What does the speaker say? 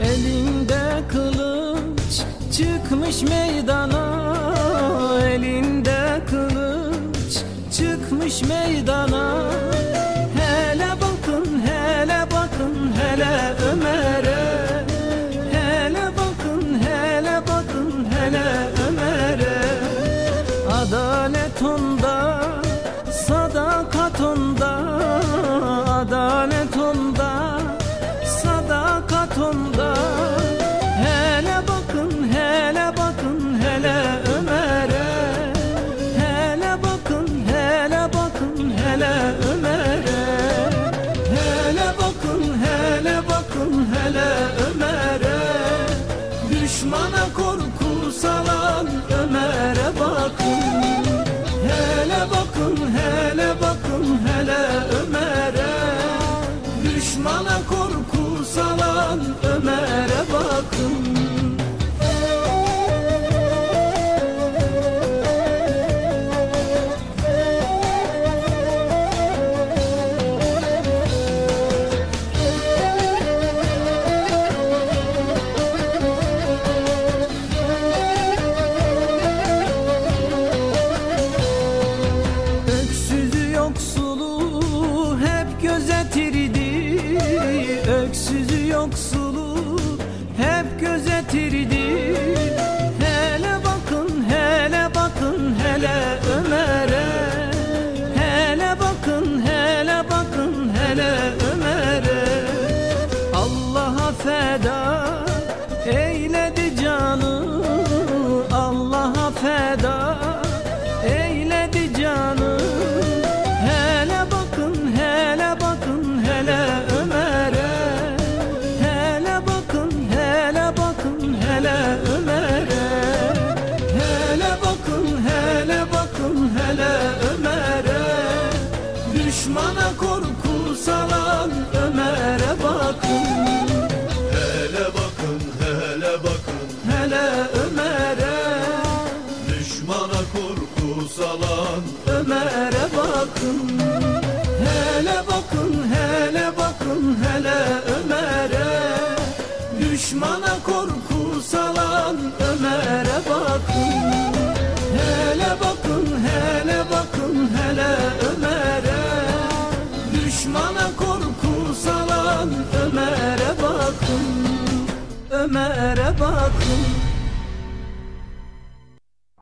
Elinde kılıç çıkmış meydana. Elinde kılıç çıkmış meydana. Hele bakın hele bakın hele Ömer'e. Hele bakın hele bakın hele Ömer'e. Adalet onda sadakat onda. Adalet onda Düşmana korku yoksulu hep gözetirdi. Hele bakın hele bakın hele Ömer'e. Hele bakın hele bakın hele Ömer'e. Allah'a feda eyledi canı. Allah'a feda eyledi canı Ömer'e bakın Hele bakın hele bakın hele Ömer'e. Düşmana korku salan Ömer'e bakın. Hele bakın hele bakın hele Ömer'e. Düşmana korku salan Ömer'e bakın. Ömer'e bakın